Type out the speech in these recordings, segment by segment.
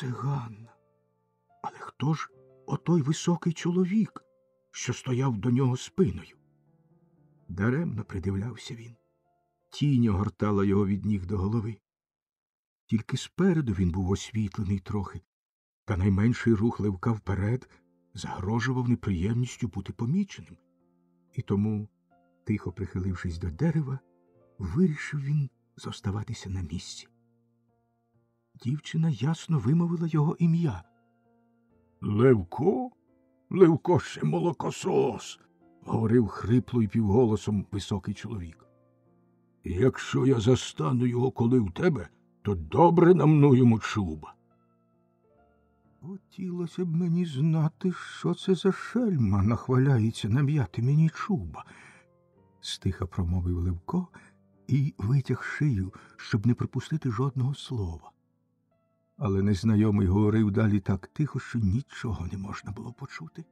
це Ганна. Але хто ж отой високий чоловік, що стояв до нього спиною? Даремно придивлявся він. Тінь огортала його від ніг до голови. Тільки спереду він був освітлений трохи, та найменший рух ливка вперед загрожував неприємністю бути поміченим. І тому, тихо прихилившись до дерева, вирішив він зоставатися на місці. Дівчина ясно вимовила його ім'я. Левко? Левко ще молокосос, говорив хрипло і півголосом високий чоловік. Якщо я застану його коли в тебе, то добре намнуємо чуба. Хотілося б мені знати, що це за шельма нахваляється нам'яти мені чуба, стиха промовив Левко і витяг шию, щоб не пропустити жодного слова. Але незнайомий говорив далі так тихо, що нічого не можна було почути.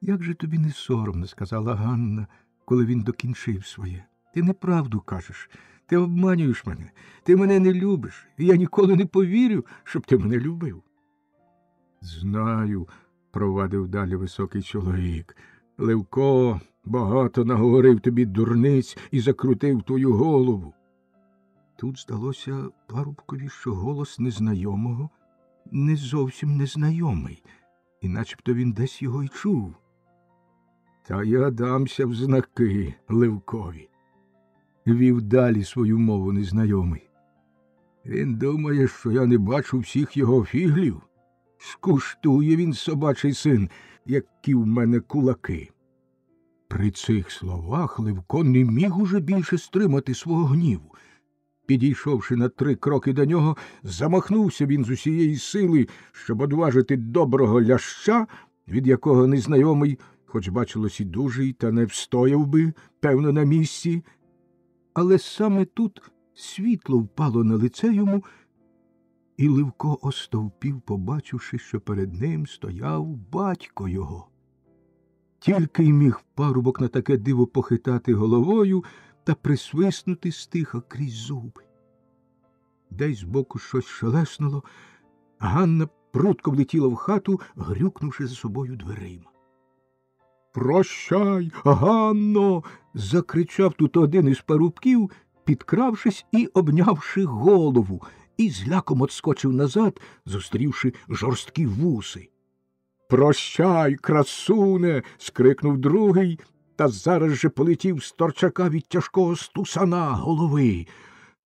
Як же тобі не соромно, сказала Ганна, коли він докінчив своє. Ти неправду кажеш, ти обманюєш мене, ти мене не любиш, і я ніколи не повірю, щоб ти мене любив. Знаю, провадив далі високий чоловік. Левко багато наговорив тобі дурниць і закрутив твою голову. Тут здалося парубкові, що голос незнайомого не зовсім незнайомий, і начебто він десь його й чув. Та я дамся в знаки Левкові. Вів далі свою мову незнайомий. Він думає, що я не бачу всіх його фіглів. Скуштує він, собачий син, які в мене кулаки. При цих словах Левко не міг уже більше стримати свого гніву. Підійшовши на три кроки до нього, замахнувся він з усієї сили, щоб одважити доброго ляща, від якого незнайомий, хоч бачилось і дужий, та не встояв би, певно, на місці. Але саме тут світло впало на лице йому, і Левко остовпів, побачивши, що перед ним стояв батько його. Тільки й міг парубок на таке диво похитати головою та присвиснути стиха крізь зуби. Десь збоку щось шелеснуло, Ганна прутко влетіла в хату, грюкнувши за собою дверима. Прощай, Ганно. закричав тут один із парубків, підкравшись і обнявши голову, і зляком отскочив назад, зустрівши жорсткі вуси. Прощай, красуне. скрикнув другий, та зараз же полетів з торчака від тяжкого стусана голови.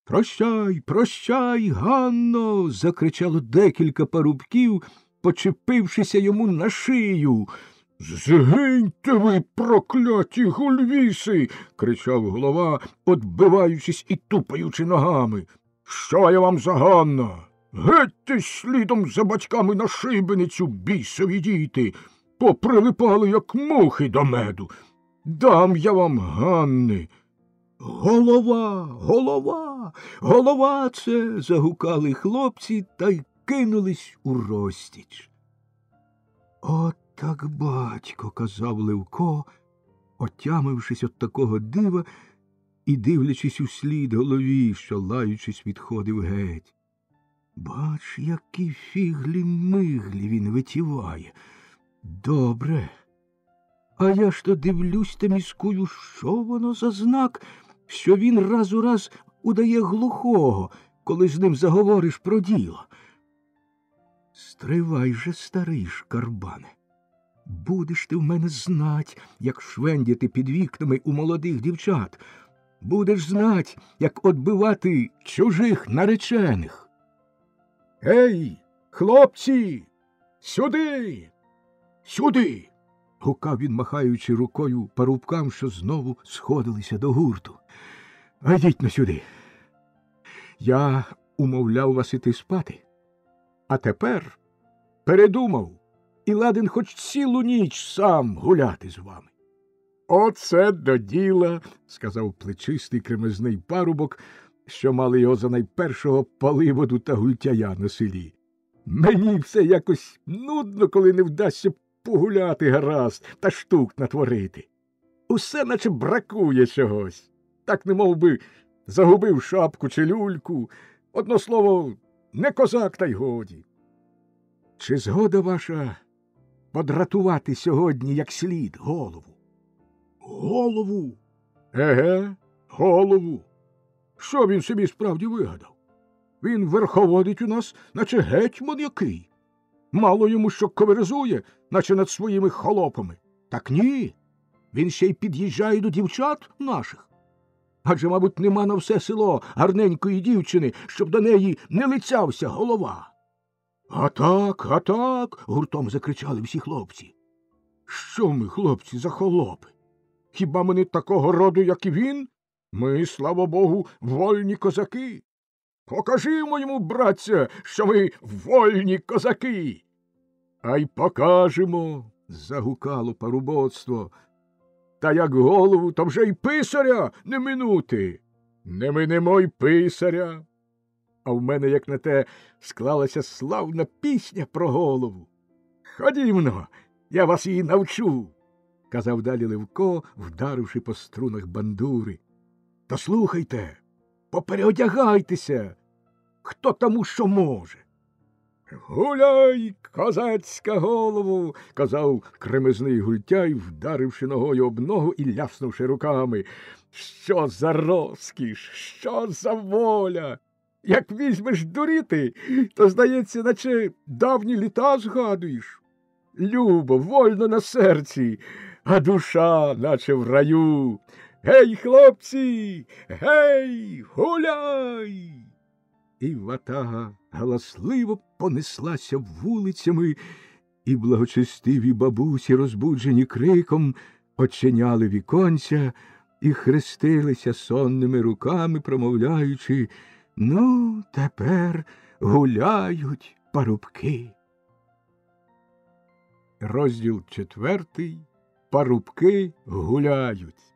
Прощай, прощай, Ганно. закричало декілька парубків, почепившися йому на шию. Згиньте ви, прокляті гульвіси. кричав голова, отбиваючись і тупаючи ногами. Що я вам за Ганна? Гетьте слідом за батьками на шибеницю, бісові діти, поприлипали, як мухи до меду. Дам я вам Ганни. Голова, голова, голова це. загукали хлопці та й кинулись у розтіч. От так батько, казав Левко, отямившись від такого дива і дивлячись у слід голові, що лаючись відходив геть. Бач, які фіглі миглі він витіває. Добре. А я ж то дивлюсь та міскую, що воно за знак, що він раз у раз удає глухого, коли з ним заговориш про діло. Стривай же, старий шкарбане. Будеш ти в мене знать, як швендяти під вікнами у молодих дівчат. Будеш знать, як отбивати чужих наречених. Ей, хлопці, сюди, сюди. Гукав він, махаючи рукою парубкам, що знову сходилися до гурту. А йдіть на сюди. Я умовляв вас іти спати, а тепер передумав і ладен хоч цілу ніч сам гуляти з вами. Оце до діла, сказав плечистий кремезний парубок, що мали його за найпершого паливоду та гультяя на селі. Мені все якось нудно, коли не вдасться погуляти гаразд та штук натворити. Усе наче бракує чогось. Так не мов би загубив шапку чи люльку. Одно слово, не козак, та й годі. Чи згода ваша подратувати сьогодні як слід голову? Голову? Еге, голову. Що він собі справді вигадав? Він верховодить у нас, наче гетьман який. Мало йому що коверзує, наче над своїми холопами. Так ні. Він ще й під'їжджає до дівчат наших. Адже, мабуть, нема на все село гарненької дівчини, щоб до неї не лицявся голова. А так, а так. гуртом закричали всі хлопці. Що ми, хлопці, за холопи? Хіба ми не такого роду, як і він? Ми, слава Богу, вольні козаки. Покажімо йому, братця, що ми вольні козаки. А й покажемо, загукало парубоцтво. Та як голову, то вже й писаря не минути. Не минемо й писаря. А в мене, як на те, склалася славна пісня про голову. Ходімно, я вас її навчу, казав далі Левко, вдаривши по струнах бандури. Та слухайте, попереодягайтеся, хто тому що може. Гуляй, козацька голову, казав кремезний гультяй, вдаривши ногою об ногу і ляснувши руками. Що за розкіш, що за воля? Як візьмеш дуріти, то, здається, наче давні літа згадуєш. Любо, вольно на серці, а душа, наче в раю. Гей, хлопці, гей, гуляй! І ватага галасливо понеслася вулицями, і благочестиві бабусі, розбуджені криком, очиняли віконця і хрестилися сонними руками, промовляючи Ну, тепер гуляють парубки. Розділ четвертий. Парубки гуляють.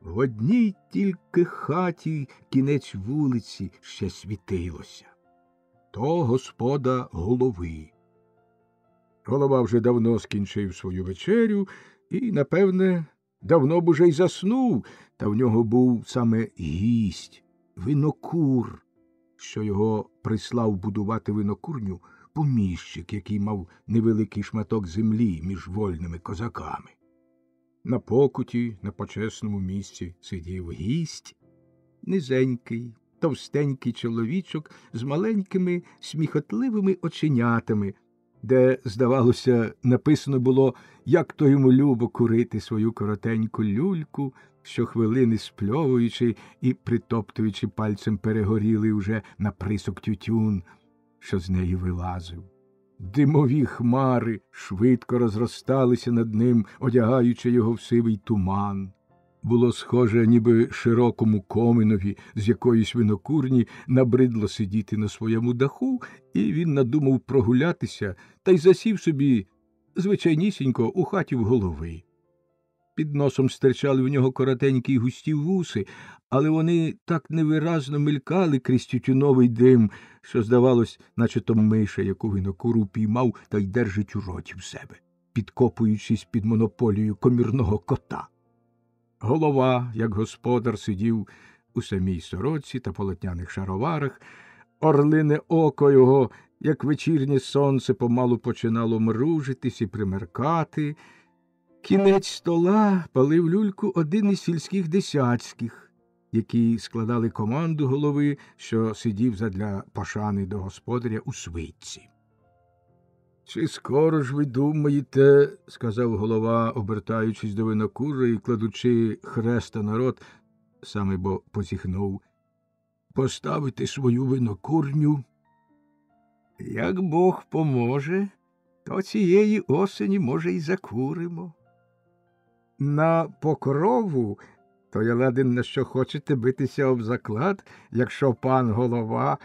В одній тільки хаті кінець вулиці ще світилося. То господа голови. Голова вже давно скінчив свою вечерю і, напевне, давно б уже й заснув, та в нього був саме гість, винокур, що його прислав будувати винокурню поміщик, який мав невеликий шматок землі між вольними козаками. На покуті, на почесному місці сидів гість, низенький, товстенький чоловічок з маленькими сміхотливими оченятами, де, здавалося, написано було, як то йому любо курити свою коротеньку люльку, щохвилини спльовуючи і притоптуючи пальцем перегорілий уже на присок тютюн, що з неї вилазив. Димові хмари швидко розросталися над ним, одягаючи його в сивий туман. Було схоже, ніби широкому коминові з якоїсь винокурні набридло сидіти на своєму даху, і він надумав прогулятися та й засів собі звичайнісінько у хаті в голови. Під носом стирчали в нього коротенькі й густі вуси, але вони так невиразно мелькали крізь тютюновий дим, що, здавалось, наче то миша, яку винокуру піймав та й держить у роті в себе, підкопуючись під монополію комірного кота. Голова, як господар, сидів у самій сороці та полотняних шароварах, орлине око його, як вечірнє сонце, помалу починало мружитись і примеркати. Кінець стола палив люльку один із сільських десятських, які складали команду голови, що сидів задля пошани до господаря у свитці. Чи скоро ж ви думаєте, сказав голова, обертаючись до винокура і кладучи хреста на рот, саме бо позіхнув, поставити свою винокурню? Як Бог поможе, то цієї осені, може, й закуримо. На покрову, то я ладен на що хочете битися об заклад, якщо пан голова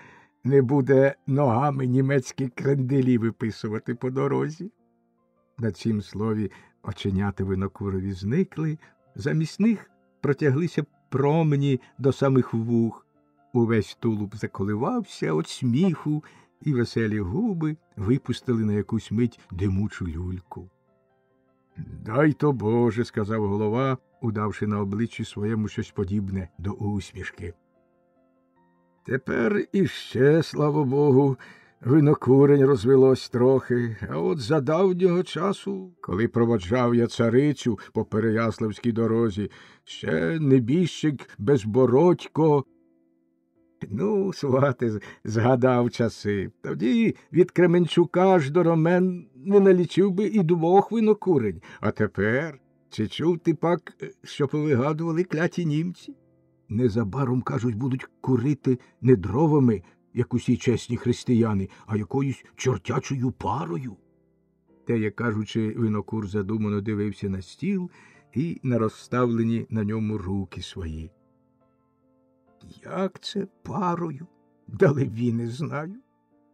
не буде ногами німецькі кренделі виписувати по дорозі. На цім слові оченята винокурові зникли, замість них протяглися промені до самих вух. Увесь тулуб заколивався від сміху, і веселі губи випустили на якусь мить димучу люльку. Дай то Боже, сказав голова, удавши на обличчі своєму щось подібне до усмішки. Тепер іще, слава Богу, винокурень розвелось трохи, а от за давнього часу, коли проводжав я царицю по Переяславській дорозі, ще небіжчик безбородько. Ну, свати, згадав часи. Тоді від Кременчука аж до Ромен не налічив би і двох винокурень. А тепер, чи чув ти пак, що повигадували кляті німці? Незабаром, кажуть, будуть курити не дровами, як усі чесні християни, а якоюсь чортячою парою. Те, як кажучи, винокур задумано дивився на стіл і на розставлені на ньому руки свої. Як це парою? Далебі не знаю.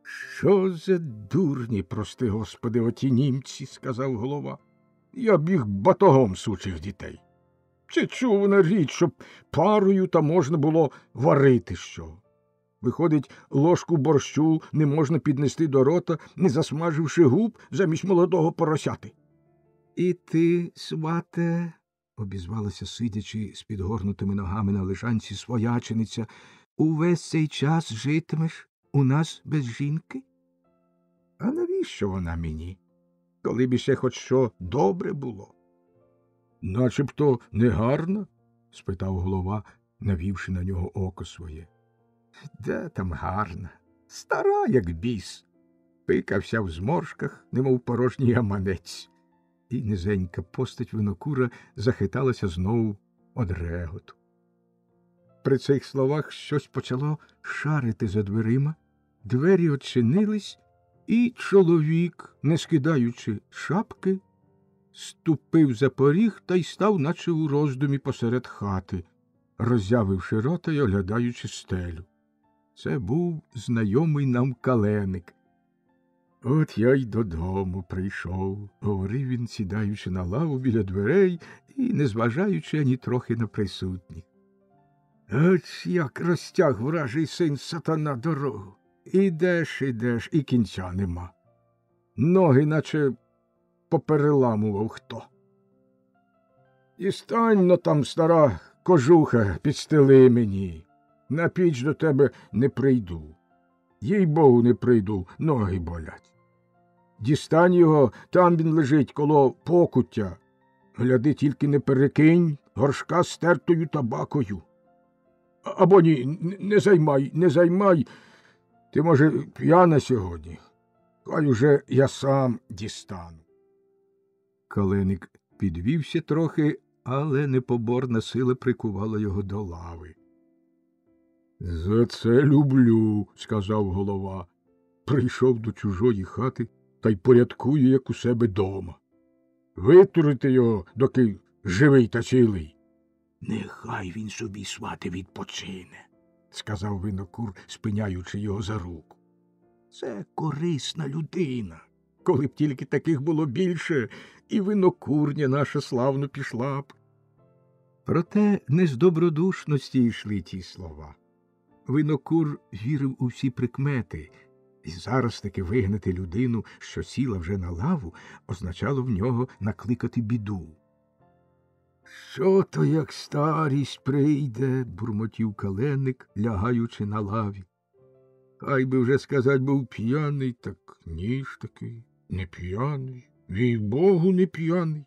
Що за дурні, прости господи, оті німці, сказав голова. Я б їх батогом сучих дітей. Чи чувана річ, щоб парою та можна було варити що? Виходить, ложку борщу не можна піднести до рота, не засмаживши губ замість молодого поросяти. І ти, свате, обізвалася, сидячи з підгорнутими ногами на лежанці своячениця, увесь цей час житимеш у нас без жінки? А навіщо вона мені? Коли б іще хоч що добре було. Начебто негарна? спитав голова, навівши на нього око своє. Де там гарна? Стара, як біс. Пикався в зморшках, немов порожній аманець. І низенька постать винокура захиталася знову од реготу. При цих словах щось почало шарити за дверима, двері очинились, і чоловік, не скидаючи шапки, ступив за поріг та й став, наче у роздумі посеред хати, роззявивши рота й оглядаючи стелю. Це був знайомий нам каленик. От я й додому прийшов, говорив він, сідаючи на лаву біля дверей і не зважаючи ані трохи на присутніх. От як розтяг вражий син сатана дорогу. Ідеш, ідеш, і кінця нема. Ноги, наче попереламував хто. І стань но там, стара кожуха, підстели мені. На піч до тебе не прийду. Їй богу, не прийду, ноги болять. Дістань його, там він лежить коло покуття. Гляди, тільки не перекинь горшка з тертою табакою. Або ні, не займай, не займай. Ти, може, п'яна сьогодні. Хай уже я сам дістану. Каленик підвівся трохи, але непоборна сила прикувала його до лави. За це люблю, сказав голова. Прийшов до чужої хати та й порядкує, як у себе дома. Витурити його, доки живий та цілий. Нехай він собі свати відпочине, сказав винокур, спиняючи його за руку. Це корисна людина. Коли б тільки таких було більше, і винокурня наша славно пішла б. Проте не з добродушності йшли ті слова. Винокур вірив у всі прикмети, і зараз таки вигнати людину, що сіла вже на лаву, означало в нього накликати біду. Що то, як старість прийде, бурмотів каленик, лягаючи на лаві. Хай би вже сказать був п'яний, так ні ж таки, не п'яний, їй богу, не п'яний.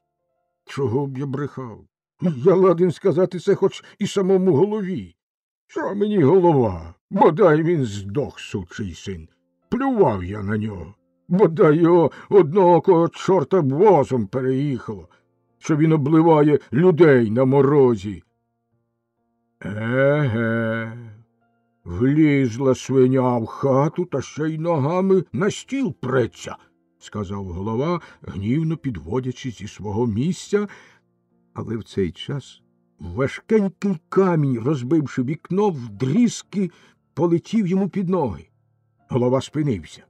Чого б я брехав? Я ладен сказати це хоч і самому голові. Що мені голова? Бодай він здох, сучий син. Плював я на нього. Бодай його одного кого чорта возом переїхало, що він обливає людей на морозі. Еге, влізла свиня в хату та ще й ногами на стіл преться, сказав голова, гнівно підводячись зі свого місця, але в цей час важкенький камінь, розбивши вікно, вдрізки полетів йому під ноги. Голова спинився.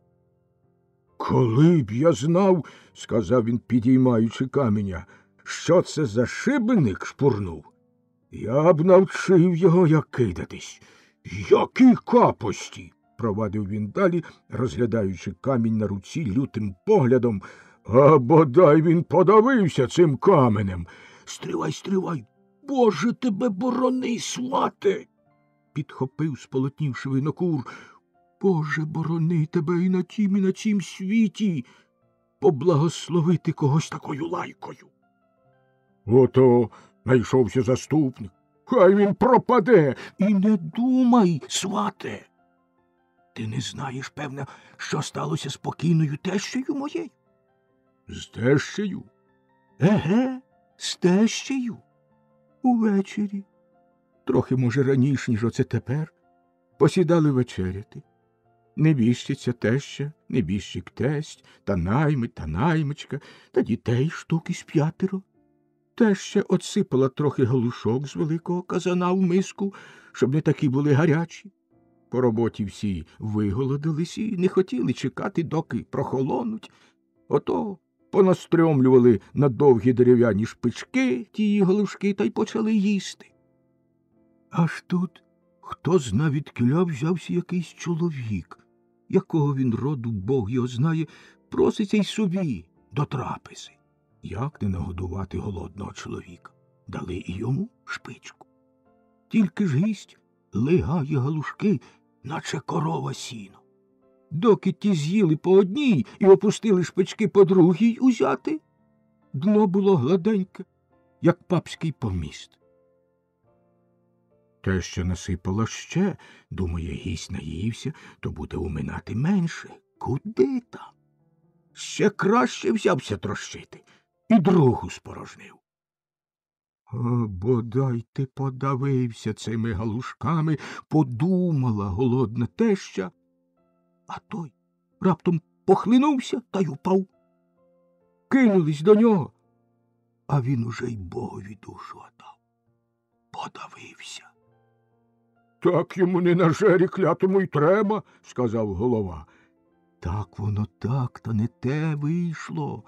Коли б я знав, сказав він, підіймаючи каменя, що це за шибеник шпурнув. Я б навчив його, як кидатись. Які капості. провадив він далі, розглядаючи камінь на руці лютим поглядом. А бодай він подавився цим каменем. Стривай, стривай. Боже тебе борони, свате. підхопив сполотнівши винокур. Боже, борони тебе і на тім, і на тім світі. Поблагословити когось такою лайкою. Ото знайшовся заступник. Хай він пропаде. І не думай, свате. Ти не знаєш, певне, що сталося з покійною тещею моєю? З тещею? Еге, з тещею. Увечері. Трохи, може, раніше, ніж оце тепер. Посідали вечеряти. Небіжчиця теща, небіжчик тесть, та наймит, та наймичка, та дітей штуки з п'ятеро. Теща отсипала трохи галушок з великого казана в миску, щоб не такі були гарячі. По роботі всі виголодились і не хотіли чекати, доки прохолонуть. Ото понастрьомлювали на довгі дерев'яні шпички тії галушки та й почали їсти. Аж тут хто зна відкіля взявся якийсь чоловік, якого він роду Бог його знає, проситься й собі до трапези. Як не нагодувати голодного чоловіка? Дали і йому шпичку. Тільки ж гість лигає галушки, наче корова сіно. Доки ті з'їли по одній і опустили шпички по другій узяти, дно було гладеньке, як папський поміст. Те, що насипало ще, думає, гість наївся, то буде уминати менше. Куди там? Ще краще взявся трощити і другу спорожнив. О, бодай ти подавився цими галушками, подумала голодна теща, а той раптом похлинувся та й упав. Кинулись до нього, а він уже й богові душу отдав. Подавився. Так йому не на жері клятому й треба, сказав голова. Так воно так, та не те вийшло.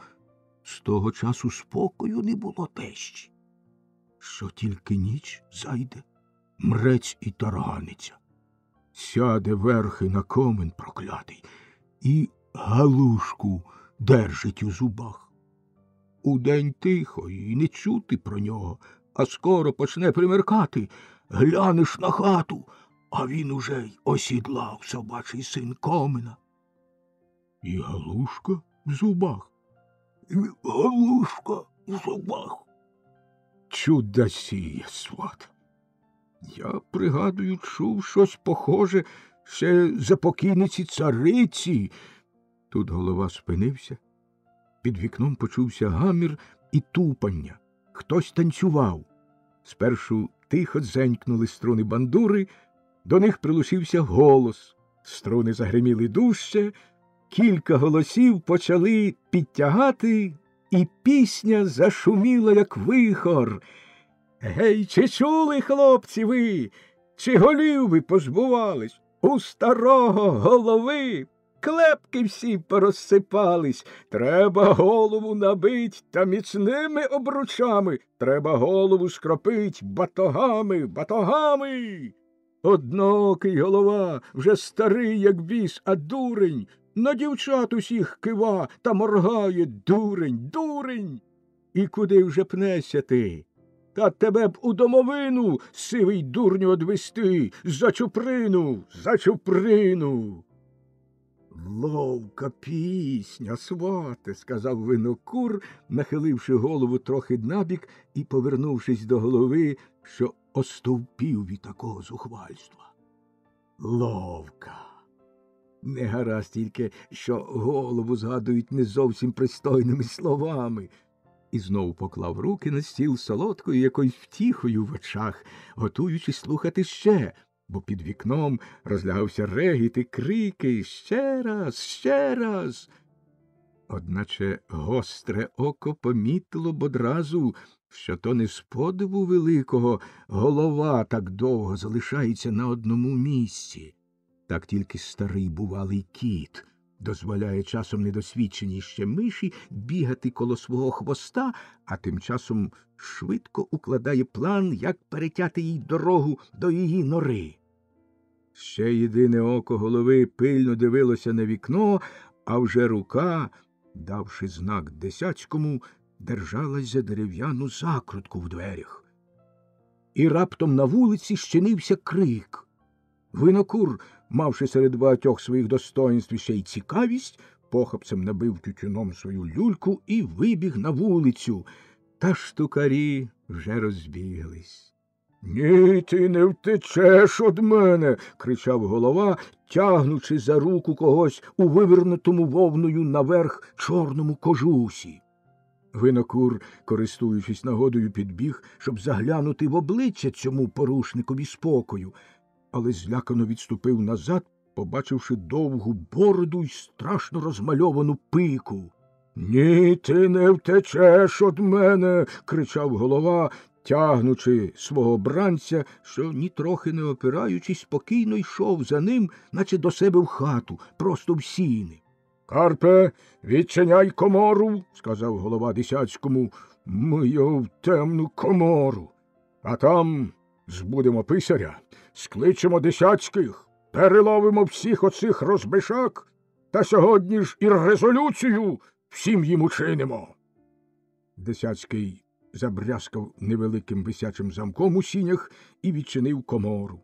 З того часу спокою не було тещі. Що тільки ніч зайде, мрець і тарганиться. Сяде верхи на комен проклятий і галушку держить у зубах. Удень тихо і не чути про нього, а скоро почне примеркати. Глянеш на хату, а він уже й осідлав собачий син комина. І галушка в зубах. І галушка в зубах. Чуда сіє, сват. Я, пригадую, чув щось похоже ще за покійниці цариці. Тут голова спинився. Під вікном почувся гамір і тупання. Хтось танцював. Спершу тихо дзенькнули струни бандури, до них прилучився голос. Струни загриміли дужче, кілька голосів почали підтягати, і пісня зашуміла, як вихор. Гей, чи чули, хлопці, ви? Чи голів ви позбувались? У старого голови клепки всі порозсипались. Треба голову набить та міцними обручами. Треба голову скропить батогами, батогами. Однокий голова вже старий, як біс, а дурень. На дівчат усіх кива та моргає дурень, дурень. І куди вже пнешся ти? Та тебе б у домовину, сивий дурню одвести, за чуприну, за чуприну. Ловка пісня, свате, сказав винокур, нахиливши голову трохи набік і повернувшись до голови, що остовпів від такого зухвальства. Ловка. Не гаразд тільки, що голову згадують не зовсім пристойними словами. І знову поклав руки на стіл солодкою якоюсь втіхою в очах, готуючись слухати ще, бо під вікном розлягався регіт і крики ще раз, ще раз. Одначе гостре око помітило б одразу, що то не з подиву великого голова так довго залишається на одному місці. Так тільки старий бувалий кіт дозволяє часом недосвідченій ще миші бігати коло свого хвоста, а тим часом швидко укладає план, як перетяти їй дорогу до її нори. Ще єдине око голови пильно дивилося на вікно, а вже рука, давши знак десяцькому, держалась за дерев'яну закрутку в дверях. І раптом на вулиці щинився крик. Винокур, мавши серед багатьох своїх достоїнств ще й цікавість, похапцем набив тютюном свою люльку і вибіг на вулицю. Та штукарі вже розбіглись. Ні, ти не втечеш од мене. кричав голова, тягнучи за руку когось у вивернутому вовною наверх чорному кожусі. Винокур, користуючись нагодою, підбіг, щоб заглянути в обличчя цьому порушникові спокою, але злякано відступив назад, побачивши довгу бороду й страшно розмальовану пику. Ні, ти не втечеш од мене. кричав голова, тягнучи свого бранця, що, нітрохи не опираючись, спокійно йшов за ним, наче до себе в хату, просто в сіни. Карпе, відчиняй комору, сказав голова десяцькому. Ми його в темну комору. А там збудемо писаря, скличемо десяцьких, переловимо всіх оцих розбишак, та сьогодні ж і резолюцію всім їм учинимо. Десяцький забрязкав невеликим висячим замком у сінях і відчинив комору.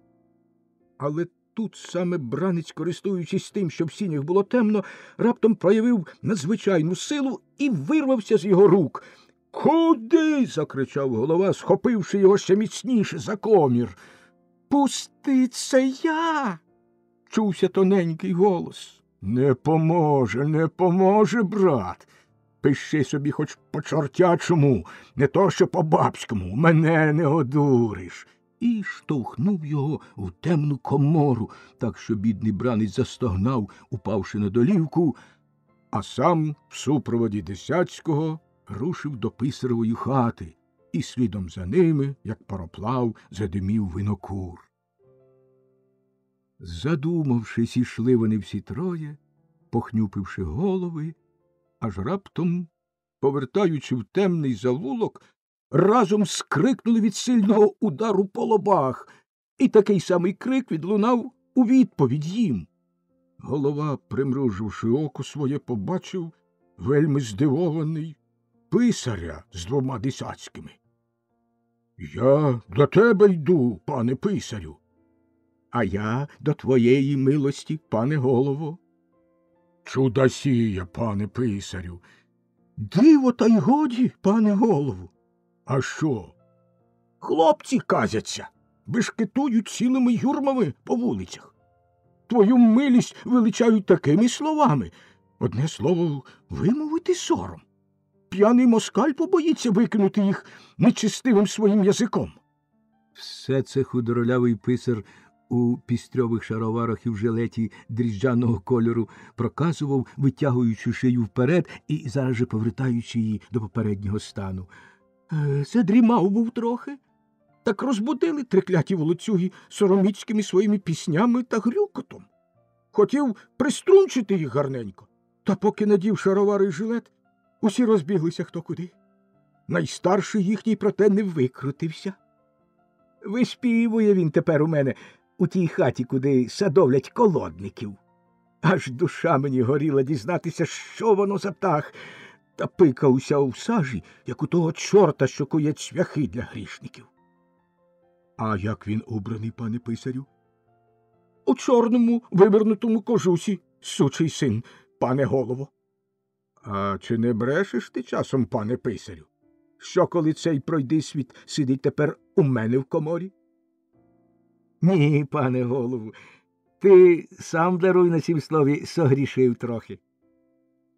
Але тут саме бранець, користуючись тим, що в сінях було темно, раптом проявив надзвичайну силу і вирвався з його рук. Куди? закричав голова, схопивши його ще міцніше за комір. Пусти це я. чувся тоненький голос. Не поможе, не поможе, брат. Пиши собі хоч по чортячому, не то що по бабському, мене не одуриш. І штовхнув його в темну комору, так що бідний бранець застогнав, упавши на долівку, а сам в супроводі десяцького рушив до писарової хати, і слідом за ними, як пароплав, задимів винокур. Задумавшись, ішли вони всі троє, похнюпивши голови, аж раптом, повертаючи в темний завулок, разом скрикнули від сильного удару по лобах, і такий самий крик відлунав у відповідь їм. Голова, примруживши око своє, побачив вельми здивований писаря з двома десяцькими. Я до тебе йду, пане писарю. А я до твоєї милості, пане голово. Чудосія, пане писарю. Диво, та й годі, пане голову. А що? Хлопці казяться, бешкетують цілими юрмами по вулицях. Твою милість величають такими словами. Одне слово, вимовити сором. П'яний москаль побоїться викинути їх нечистивим своїм язиком. Все це худоролявий писар у пістрьових шароварах і в жилеті дріжджаного кольору проказував, витягуючи шию вперед і зараз же повертаючи її до попереднього стану. Е, Задрімав був трохи. Так розбудили трикляті волоцюги сороміцькими своїми піснями та грюкотом. Хотів приструнчити їх гарненько, та поки надів шаровари жилет, усі розбіглися хто куди. Найстарший їхній проте не викрутився. Виспівує він тепер у мене у тій хаті, куди садовлять колодників. Аж душа мені горіла дізнатися, що воно за птах, та пика уся у сажі, як у того чорта, що кує цвяхи для грішників. А як він убраний, пане писарю? У чорному вивернутому кожусі, сучий син, пане голово. А чи не брешеш ти часом, пане писарю? Що, коли цей пройди світ сидить тепер у мене в коморі? Ні, пане голову, ти сам даруй на цім слові согрішив трохи.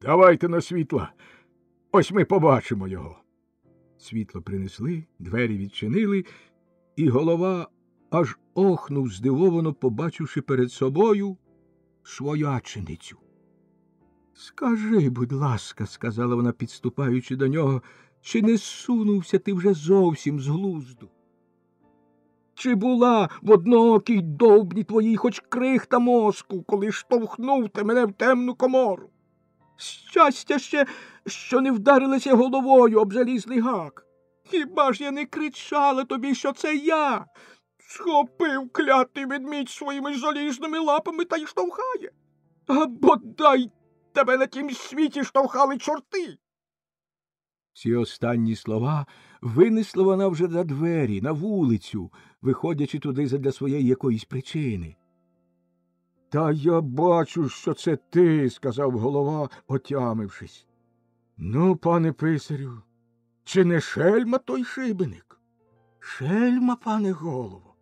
Давайте на світла. Ось ми побачимо його. Світло принесли, двері відчинили, і голова аж охнув, здивовано побачивши перед собою свояченицю. Скажи, будь ласка, сказала вона, підступаючи до нього, чи не сунувся ти вже зовсім з глузду? Чи була в одноокій довбні твоїй хоч крихта мозку, коли штовхнув ти мене в темну комору? Щастя ще, що не вдарилася головою об залізний гак. Хіба ж я не кричала тобі, що це я? Схопив клятий ведмідь своїми залізними лапами та й штовхає. А бодай тебе на тім світі штовхали чорти. Ці останні слова винесла вона вже за двері, на вулицю, виходячи туди задля своєї якоїсь причини. Та я бачу, що це ти, сказав голова, отямившись. Ну, пане писарю, чи не шельма той шибеник? Шельма, пане голово.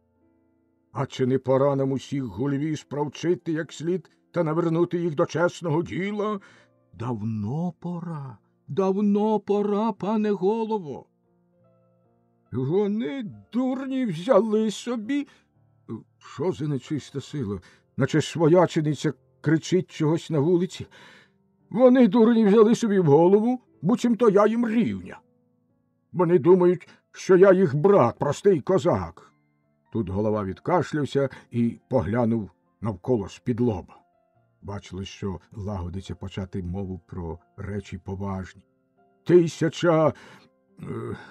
А чи не пора нам усіх гульві справчити як слід та навернути їх до чесного діла? Давно пора, давно пора, пане голово. Вони дурні взяли собі. Що за нечиста сила? Наче своячениця кричить чогось на вулиці. Вони дурні взяли собі в голову, буцімто я їм рівня. Вони думають, що я їх брат, простий козак. Тут голова відкашлявся і поглянув навколо з-під лоба. Бачили, що лагодиться почати мову про речі поважні. Тисяча е,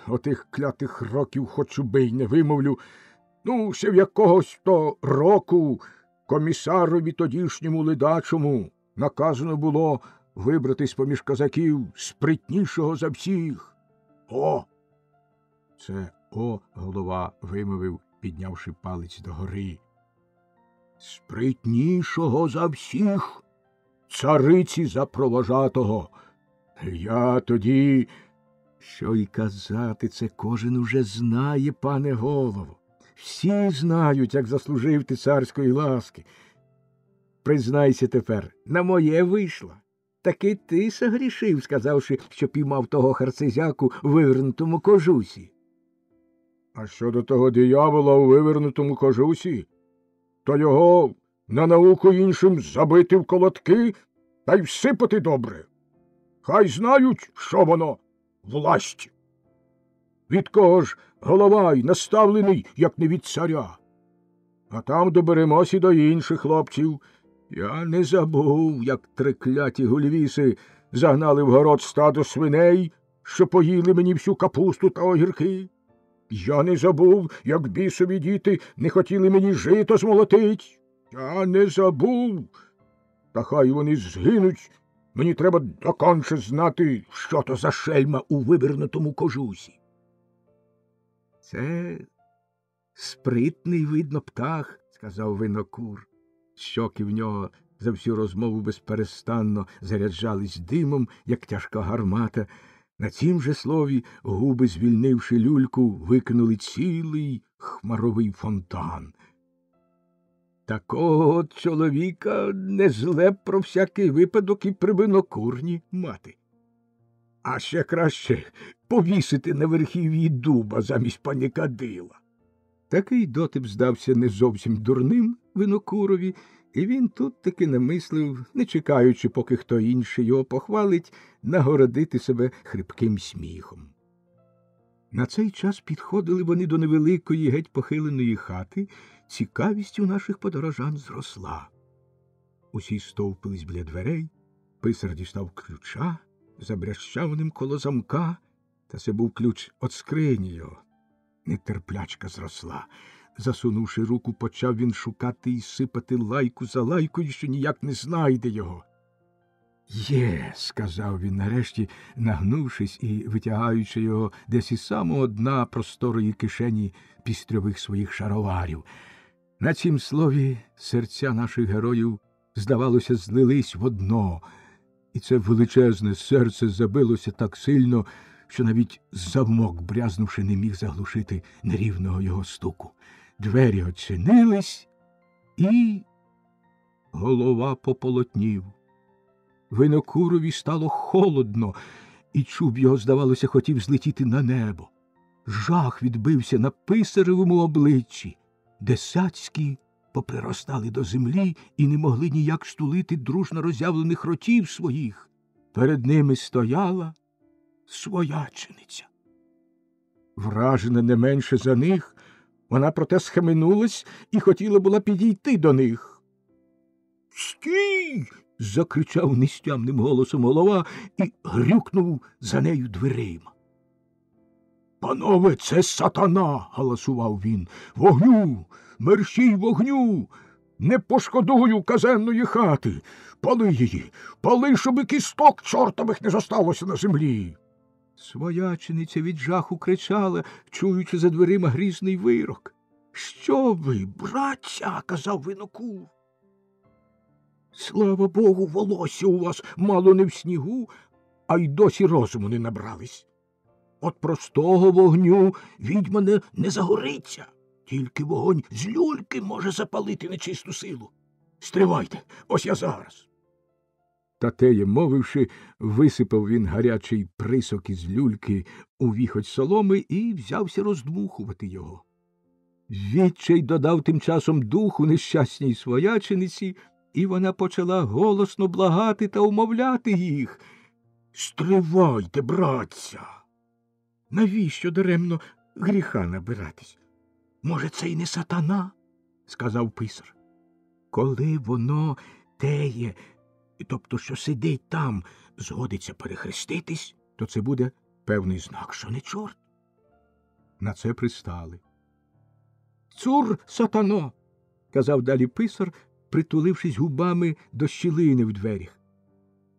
отих клятих років хоч убий не вимовлю. Ну, ще в якогось то року комісарові тодішньому ледачому наказано було вибрати з поміж козаків спритнішого за всіх. О! Це о голова вимовив, піднявши палець догори. Спритнішого за всіх, цариці за провожатого. Я тоді. Що й казати, це кожен уже знає, пане голово. Всі знають, як заслужив ти царської ласки. Признайся тепер, на моє вийшла. Таки ти согрішив, сказавши, що піймав того харцезяку в вивернутому кожусі. А щодо того диявола у вивернутому кожусі, то його на науку іншим забити в колотки та й всипати добре. Хай знають, що воно власть. Від кого ж головай наставлений, як не від царя. А там доберемось і до інших хлопців. Я не забув, як трикляті гульвіси загнали в город стадо свиней, що поїли мені всю капусту та огірки. Я не забув, як бісові діти не хотіли мені жито змолотить. Я не забув. Та хай вони згинуть. Мені треба доконче знати, що то за шельма у вивернутому кожусі. Це спритний, видно, птах, сказав винокур. Щоки в нього за всю розмову безперестанно заряджались димом, як тяжка гармата. На цім же слові, губи, звільнивши люльку, викинули цілий хмаровий фонтан. Такого чоловіка не зле про всякий випадок і при винокурні мати. А ще краще повісити на верхів'ї дуба замість панікадила. Такий дотип здався не зовсім дурним винокурові, і він тут таки намислив, не чекаючи, поки хто інший його похвалить, нагородити себе хрипким сміхом. На цей час підходили вони до невеликої, геть похиленої хати, цікавість у наших подорожан зросла. Усі стовпились біля дверей, писар дістав ключа, забрящав ним коло замка, та це був ключ от скрині його. Нетерплячка зросла. Засунувши руку, почав він шукати і сипати лайку за лайкою, що ніяк не знайде його. Є, сказав він нарешті, нагнувшись і витягаючи його десь із самого дна просторої кишені пістрьових своїх шароварів. На цім слові серця наших героїв, здавалося, злились в одно, і це величезне серце забилося так сильно, що навіть замок, брязнувши, не міг заглушити нерівного його стуку. Двері очинились, і голова пополотнів. Винокурові стало холодно, і чуб його, здавалося, хотів злетіти на небо. Жах відбився на писаревому обличчі. Десяцькі поприростали до землі і не могли ніяк стулити дружно роззявлених ротів своїх. Перед ними стояла своячениця. Вражена не менше за них, вона проте схаменулась і хотіла була підійти до них. Стій. закричав нестямним голосом голова і грюкнув за нею дверима. Панове, це сатана, галасував він. Вогню, мерщій вогню. Не пошкодую казенної хати. Пали її, пали, щоб і кісток чортових не зосталося на землі. Своячениця від жаху кричала, чуючи за дверима грізний вирок. Що ви, братця? казав винокур. Слава Богу, волосся у вас мало не в снігу, а й досі розуму не набрались. От простого вогню відьма не, не загориться, тільки вогонь з люльки може запалити нечисту силу. Стривайте, ось я зараз. Та теє, мовивши, висипав він гарячий присок із люльки у віхоть соломи і взявся роздмухувати його. Відчай додав тим часом духу нещасній своячениці, і вона почала голосно благати та умовляти їх. Стривайте, братця. Навіщо даремно гріха набиратись? Може, це й не сатана? сказав писар. Коли воно теє, тобто, що сидить там, згодиться перехреститись, то це буде певний знак, що не чорт. На це пристали. Цур, сатано, казав далі писар, притулившись губами до щілини в дверях.